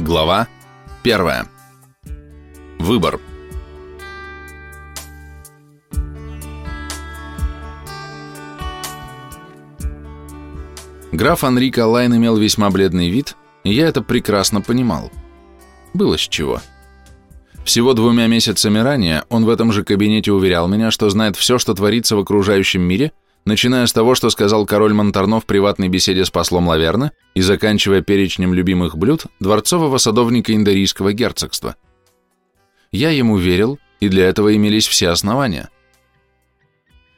Глава 1. Выбор. Граф Анрико Лайн имел весьма бледный вид, и я это прекрасно понимал. Было с чего. Всего двумя месяцами ранее он в этом же кабинете уверял меня, что знает все, что творится в окружающем мире, начиная с того, что сказал король Монтарно в приватной беседе с послом Лаверна и заканчивая перечнем любимых блюд дворцового садовника Индорийского герцогства. Я ему верил, и для этого имелись все основания.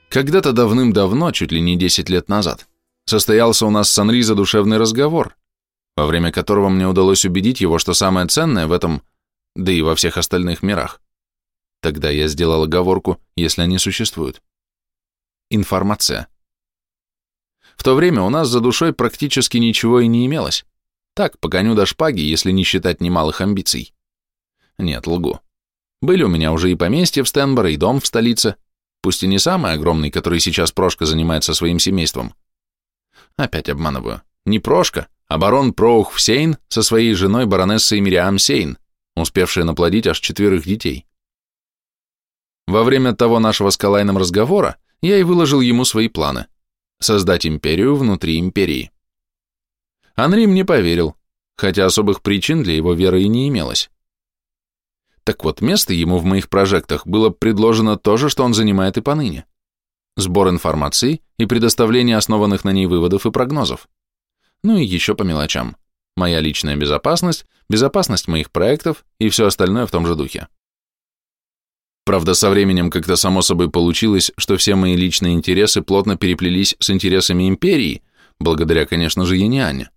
Когда-то давным-давно, чуть ли не 10 лет назад, состоялся у нас с Анри задушевный разговор, во время которого мне удалось убедить его, что самое ценное в этом, да и во всех остальных мирах, тогда я сделал оговорку, если они существуют, информация. В то время у нас за душой практически ничего и не имелось. Так, по коню до шпаги, если не считать немалых амбиций. Нет, лгу. Были у меня уже и поместье в Стенборе, и дом в столице, пусть и не самый огромный, который сейчас Прошка занимается своим семейством. Опять обманываю. Не Прошка, а барон Проух Сейн со своей женой баронессой Мириам Сейн, успевшая наплодить аж четверых детей. Во время того нашего с Калайном разговора я и выложил ему свои планы – создать империю внутри империи. Анри мне поверил, хотя особых причин для его веры и не имелось. Так вот, место ему в моих прожектах было предложено то же, что он занимает и поныне. Сбор информации и предоставление основанных на ней выводов и прогнозов. Ну и еще по мелочам. Моя личная безопасность, безопасность моих проектов и все остальное в том же духе. Правда, со временем как-то само собой получилось, что все мои личные интересы плотно переплелись с интересами империи, благодаря, конечно же, Яниане.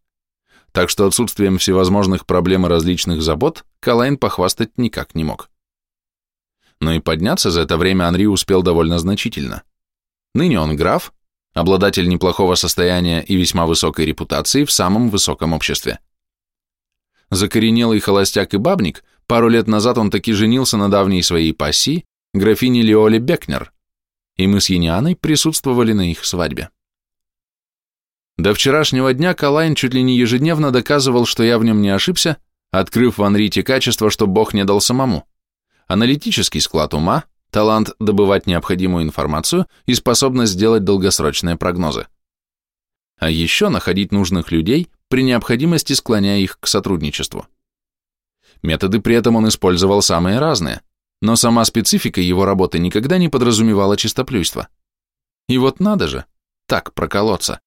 Так что отсутствием всевозможных проблем и различных забот Калайн похвастать никак не мог. Но и подняться за это время Анри успел довольно значительно. Ныне он граф, обладатель неплохого состояния и весьма высокой репутации в самом высоком обществе. Закоренелый холостяк и бабник – Пару лет назад он таки женился на давней своей пассии, графине Леоле Бекнер, и мы с Янианой присутствовали на их свадьбе. До вчерашнего дня Калайн чуть ли не ежедневно доказывал, что я в нем не ошибся, открыв в Анрите качество, что Бог не дал самому. Аналитический склад ума, талант добывать необходимую информацию и способность сделать долгосрочные прогнозы. А еще находить нужных людей, при необходимости склоняя их к сотрудничеству. Методы при этом он использовал самые разные, но сама специфика его работы никогда не подразумевала чистоплюйство. И вот надо же, так проколоться.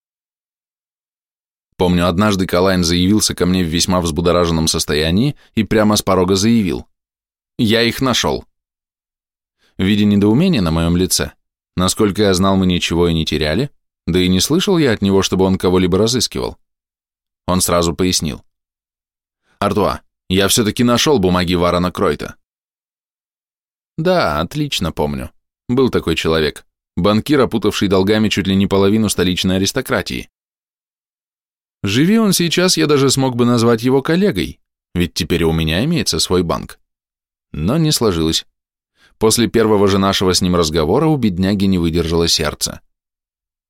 Помню, однажды Калайн заявился ко мне в весьма взбудораженном состоянии и прямо с порога заявил. «Я их нашел». Видя недоумение на моем лице, насколько я знал, мы ничего и не теряли, да и не слышал я от него, чтобы он кого-либо разыскивал. Он сразу пояснил. «Артуа, я все-таки нашел бумаги Варона Кройта. Да, отлично помню. Был такой человек. Банкир, опутавший долгами чуть ли не половину столичной аристократии. Живи он сейчас, я даже смог бы назвать его коллегой, ведь теперь у меня имеется свой банк. Но не сложилось. После первого же нашего с ним разговора у бедняги не выдержало сердце.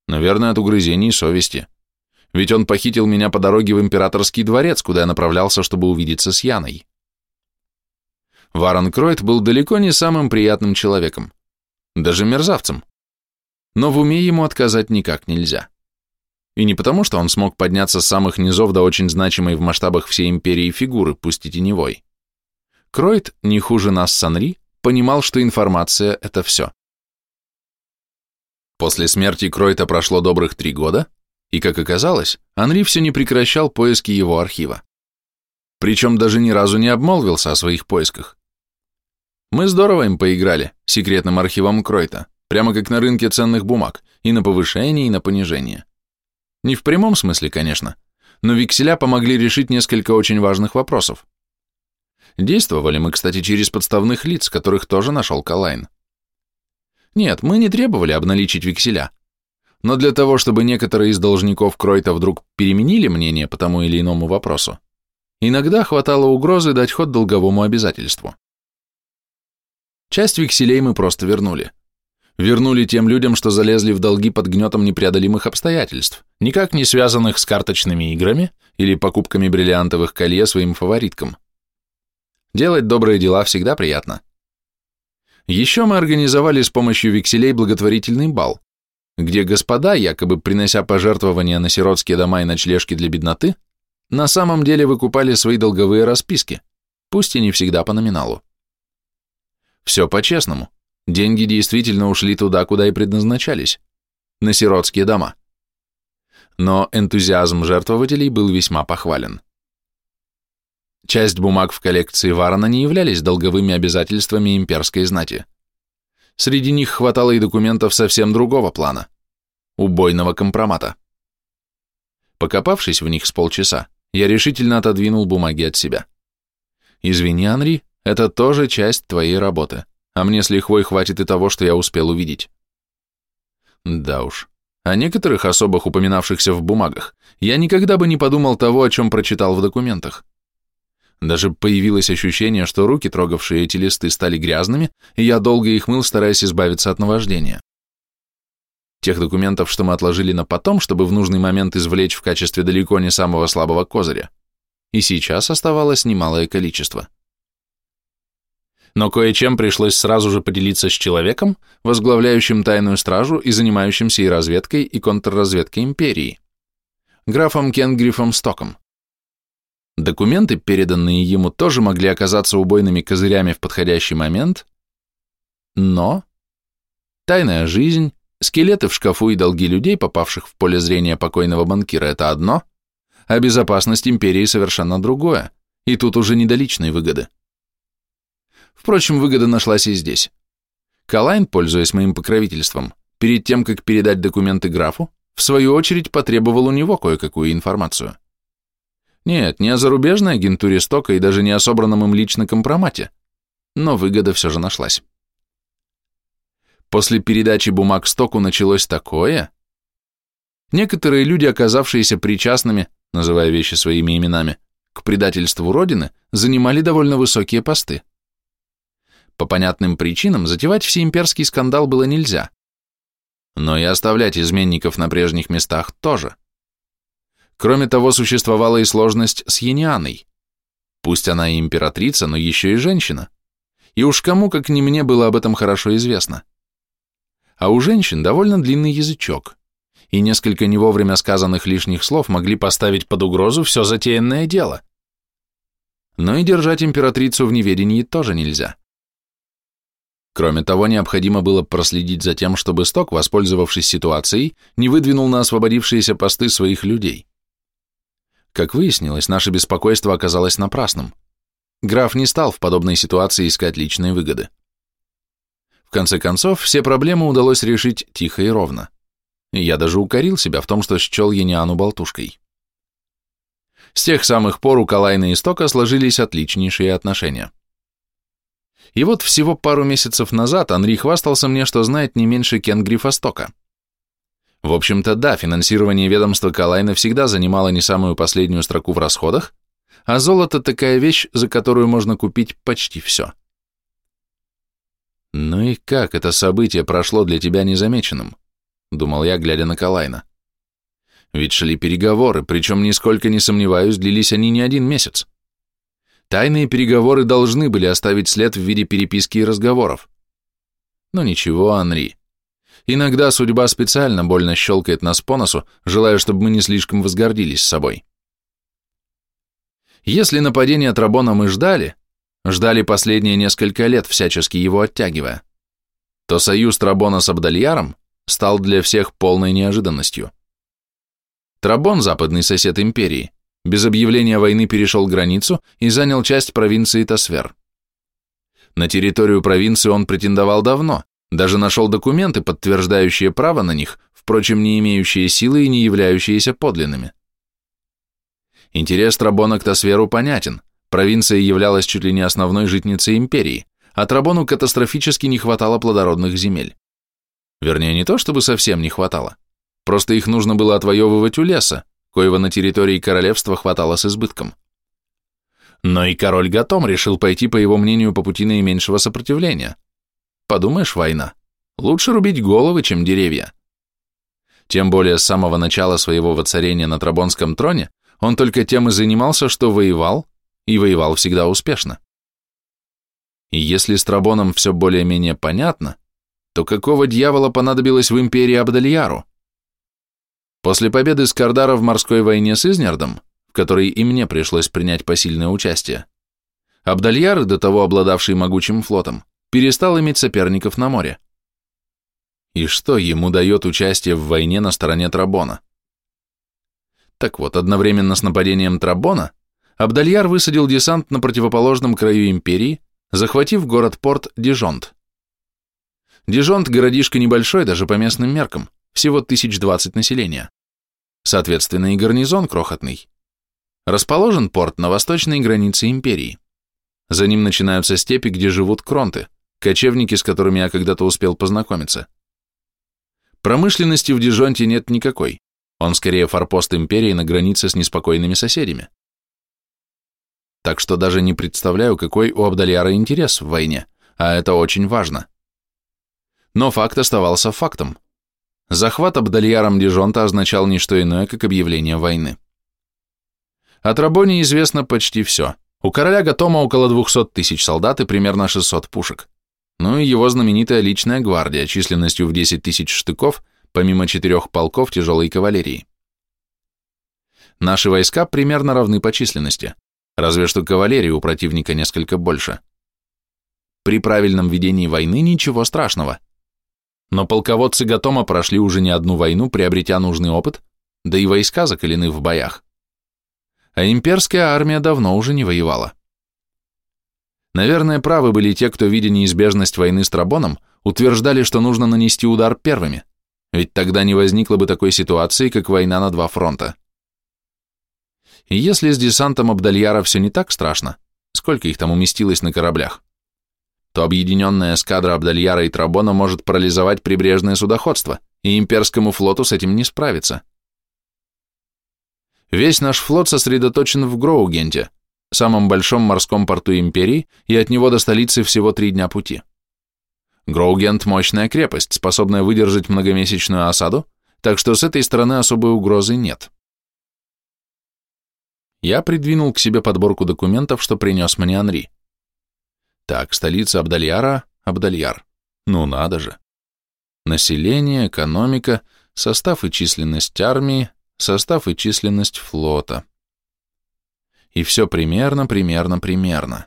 Наверное, от угрызений совести ведь он похитил меня по дороге в императорский дворец, куда я направлялся, чтобы увидеться с Яной. Варон Кройт был далеко не самым приятным человеком, даже мерзавцем. Но в уме ему отказать никак нельзя. И не потому, что он смог подняться с самых низов до очень значимой в масштабах всей империи фигуры, пусть и теневой. Кройт, не хуже нас с Анри, понимал, что информация – это все. После смерти Кройта прошло добрых три года, и, как оказалось, Анри все не прекращал поиски его архива. Причем даже ни разу не обмолвился о своих поисках. Мы здорово им поиграли, секретным архивом Кройта, прямо как на рынке ценных бумаг, и на повышение, и на понижение. Не в прямом смысле, конечно, но векселя помогли решить несколько очень важных вопросов. Действовали мы, кстати, через подставных лиц, которых тоже нашел Калайн. Нет, мы не требовали обналичить векселя, но для того, чтобы некоторые из должников Кройта вдруг переменили мнение по тому или иному вопросу, иногда хватало угрозы дать ход долговому обязательству. Часть векселей мы просто вернули. Вернули тем людям, что залезли в долги под гнетом непреодолимых обстоятельств, никак не связанных с карточными играми или покупками бриллиантовых колье своим фавориткам. Делать добрые дела всегда приятно. Еще мы организовали с помощью векселей благотворительный бал, где господа, якобы принося пожертвования на сиротские дома и ночлежки для бедноты, на самом деле выкупали свои долговые расписки, пусть и не всегда по номиналу. Все по-честному. Деньги действительно ушли туда, куда и предназначались, на сиротские дома. Но энтузиазм жертвователей был весьма похвален. Часть бумаг в коллекции Варона не являлись долговыми обязательствами имперской знати. Среди них хватало и документов совсем другого плана – убойного компромата. Покопавшись в них с полчаса, я решительно отодвинул бумаги от себя. «Извини, Анри, это тоже часть твоей работы, а мне с лихвой хватит и того, что я успел увидеть». Да уж, о некоторых особых упоминавшихся в бумагах я никогда бы не подумал того, о чем прочитал в документах. Даже появилось ощущение, что руки, трогавшие эти листы, стали грязными, и я долго их мыл, стараясь избавиться от наваждения. Тех документов, что мы отложили на потом, чтобы в нужный момент извлечь в качестве далеко не самого слабого козыря. И сейчас оставалось немалое количество. Но кое-чем пришлось сразу же поделиться с человеком, возглавляющим тайную стражу и занимающимся и разведкой, и контрразведкой империи, графом Кенгрифом Стоком. Документы, переданные ему, тоже могли оказаться убойными козырями в подходящий момент, но тайная жизнь, скелеты в шкафу и долги людей, попавших в поле зрения покойного банкира, это одно, а безопасность империи совершенно другое, и тут уже не до личной выгоды. Впрочем, выгода нашлась и здесь. Калайн, пользуясь моим покровительством, перед тем, как передать документы графу, в свою очередь потребовал у него кое-какую информацию. Нет, не о зарубежной агентуре стока и даже не о собранном им лично компромате, но выгода все же нашлась. После передачи бумаг стоку началось такое. Некоторые люди, оказавшиеся причастными, называя вещи своими именами, к предательству Родины, занимали довольно высокие посты. По понятным причинам затевать всеимперский скандал было нельзя. Но и оставлять изменников на прежних местах тоже. Кроме того, существовала и сложность с Янианой. Пусть она и императрица, но еще и женщина. И уж кому, как не мне, было об этом хорошо известно. А у женщин довольно длинный язычок, и несколько не вовремя сказанных лишних слов могли поставить под угрозу все затеянное дело. Но и держать императрицу в неведении тоже нельзя. Кроме того, необходимо было проследить за тем, чтобы Сток, воспользовавшись ситуацией, не выдвинул на освободившиеся посты своих людей. Как выяснилось, наше беспокойство оказалось напрасным. Граф не стал в подобной ситуации искать личные выгоды. В конце концов, все проблемы удалось решить тихо и ровно. Я даже укорил себя в том, что счел Ениану болтушкой. С тех самых пор у Калайна и Стока сложились отличнейшие отношения. И вот всего пару месяцев назад Анри хвастался мне, что знает не меньше Кенгрифа Стока. В общем-то, да, финансирование ведомства Калайна всегда занимало не самую последнюю строку в расходах, а золото такая вещь, за которую можно купить почти все. «Ну и как это событие прошло для тебя незамеченным?» — думал я, глядя на Калайна. Ведь шли переговоры, причем, нисколько не сомневаюсь, длились они не один месяц. Тайные переговоры должны были оставить след в виде переписки и разговоров. Но ничего, Анри, Иногда судьба специально больно щелкает нас по носу, желая, чтобы мы не слишком возгордились собой. Если нападение Трабона мы ждали, ждали последние несколько лет, всячески его оттягивая, то союз Трабона с Абдальяром стал для всех полной неожиданностью. Трабон, западный сосед империи, без объявления войны перешел границу и занял часть провинции Тасвер. На территорию провинции он претендовал давно, даже нашел документы, подтверждающие право на них, впрочем, не имеющие силы и не являющиеся подлинными. Интерес Трабона к Тасверу понятен. Провинция являлась чуть ли не основной житницей империи, а Трабону катастрофически не хватало плодородных земель. Вернее, не то чтобы совсем не хватало, просто их нужно было отвоевывать у леса, коего на территории королевства хватало с избытком. Но и король Гатом решил пойти, по его мнению, по пути наименьшего сопротивления – Подумаешь, война. Лучше рубить головы, чем деревья. Тем более с самого начала своего воцарения на Трабонском троне Он только тем и занимался, что воевал, и воевал всегда успешно. И если с Трабоном все более-менее понятно, то какого дьявола понадобилось в империи Абдальяру? После победы Скардара в морской войне с Изнердом, в которой и мне пришлось принять посильное участие, Абдальяр, до того обладавший могучим флотом, перестал иметь соперников на море. И что ему дает участие в войне на стороне Трабона? Так вот, одновременно с нападением Трабона Абдальяр высадил десант на противоположном краю империи, захватив город-порт Дижонт. Дижонт – городишко небольшой даже по местным меркам, всего 1020 населения. Соответственно, и гарнизон крохотный. Расположен порт на восточной границе империи. За ним начинаются степи, где живут кронты, кочевники, с которыми я когда-то успел познакомиться. Промышленности в Дижонте нет никакой. Он скорее форпост империи на границе с неспокойными соседями. Так что даже не представляю, какой у Абдальяра интерес в войне, а это очень важно. Но факт оставался фактом. Захват Абдальяром Дижонта означал не что иное, как объявление войны. От Рабони известно почти все. У короля Гатома около 200 тысяч солдат и примерно 600 пушек. Ну и его знаменитая личная гвардия численностью в 10 тысяч штыков, помимо четырех полков тяжелой кавалерии. Наши войска примерно равны по численности, разве что кавалерии у противника несколько больше. При правильном ведении войны ничего страшного. Но полководцы Гатома прошли уже не одну войну, приобретя нужный опыт, да и войска закалены в боях. А имперская армия давно уже не воевала. Наверное, правы были те, кто, видя неизбежность войны с Трабоном, утверждали, что нужно нанести удар первыми, ведь тогда не возникло бы такой ситуации, как война на два фронта. И если с десантом Абдальяра все не так страшно, сколько их там уместилось на кораблях, то объединенная эскадра Абдальяра и Трабона может парализовать прибрежное судоходство, и имперскому флоту с этим не справиться. Весь наш флот сосредоточен в Гроугенте, самом большом морском порту империи, и от него до столицы всего три дня пути. Гроугент – мощная крепость, способная выдержать многомесячную осаду, так что с этой стороны особой угрозы нет. Я придвинул к себе подборку документов, что принес мне Анри. Так, столица Абдальяра – Абдальяр. Ну надо же. Население, экономика, состав и численность армии, состав и численность флота. И все примерно, примерно, примерно.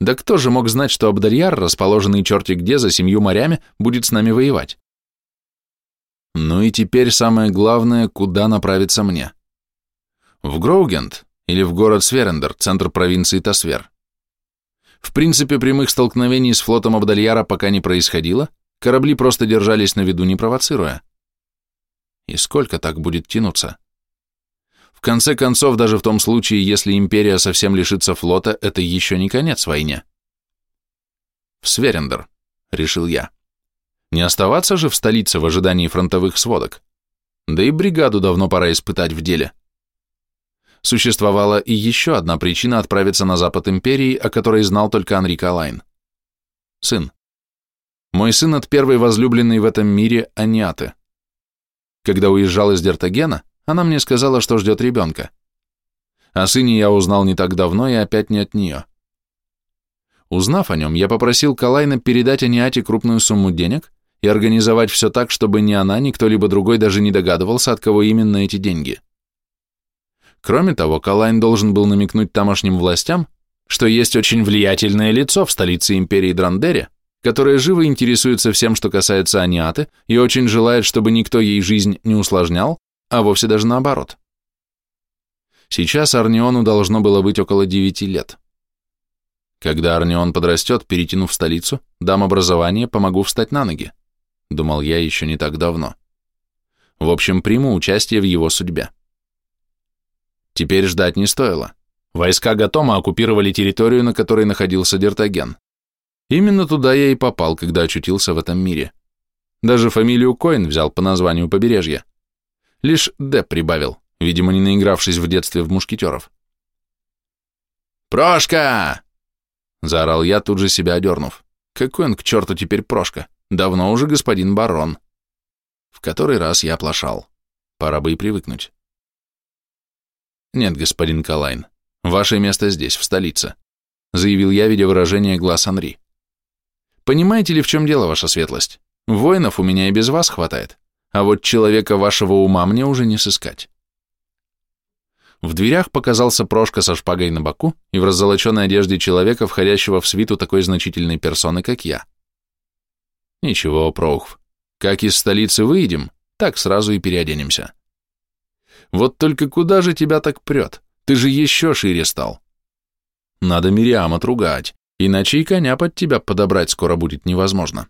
Да кто же мог знать, что Абдальяр, расположенный черти где за семью морями, будет с нами воевать? Ну и теперь самое главное, куда направиться мне. В Гроугент или в город Сверендер, центр провинции Тасвер. В принципе, прямых столкновений с флотом Абдальяра пока не происходило, корабли просто держались на виду, не провоцируя. И сколько так будет тянуться? В конце концов, даже в том случае, если империя совсем лишится флота, это еще не конец войне. В Сверендер, решил я. Не оставаться же в столице в ожидании фронтовых сводок. Да и бригаду давно пора испытать в деле. Существовала и еще одна причина отправиться на запад империи, о которой знал только Анри Калайн. Сын. Мой сын от первой возлюбленной в этом мире Аниаты. Когда уезжал из Дертагена, она мне сказала, что ждет ребенка. О сыне я узнал не так давно и опять не от нее. Узнав о нем, я попросил Калайна передать Аниате крупную сумму денег и организовать все так, чтобы ни она, ни кто-либо другой даже не догадывался, от кого именно эти деньги. Кроме того, Калайн должен был намекнуть тамошним властям, что есть очень влиятельное лицо в столице империи Драндере, которое живо интересуется всем, что касается Аниаты, и очень желает, чтобы никто ей жизнь не усложнял, а вовсе даже наоборот. Сейчас Арниону должно было быть около девяти лет. Когда Арнион подрастет, перетянув столицу, дам образование, помогу встать на ноги, думал я еще не так давно. В общем, приму участие в его судьбе. Теперь ждать не стоило. Войска Гатома оккупировали территорию, на которой находился Дертаген. Именно туда я и попал, когда очутился в этом мире. Даже фамилию Коин взял по названию побережья. Лишь Д прибавил, видимо, не наигравшись в детстве в мушкетеров. «Прошка!» — заорал я, тут же себя одернув. «Какой он к черту теперь Прошка? Давно уже господин барон». В который раз я оплошал. Пора бы и привыкнуть. Нет, господин Калайн, ваше место здесь, в столице, заявил я, видя выражение глаз Анри. Понимаете ли, в чем дело, ваша светлость? Воинов у меня и без вас хватает, а вот человека вашего ума мне уже не сыскать. В дверях показался Прошка со шпагой на боку и в раззолоченной одежде человека, входящего в свиту такой значительной персоны, как я. Ничего, Проухв, как из столицы выйдем, так сразу и переоденемся. Вот только куда же тебя так прет? Ты же еще шире стал. Надо Мириам отругать, иначе и коня под тебя подобрать скоро будет невозможно.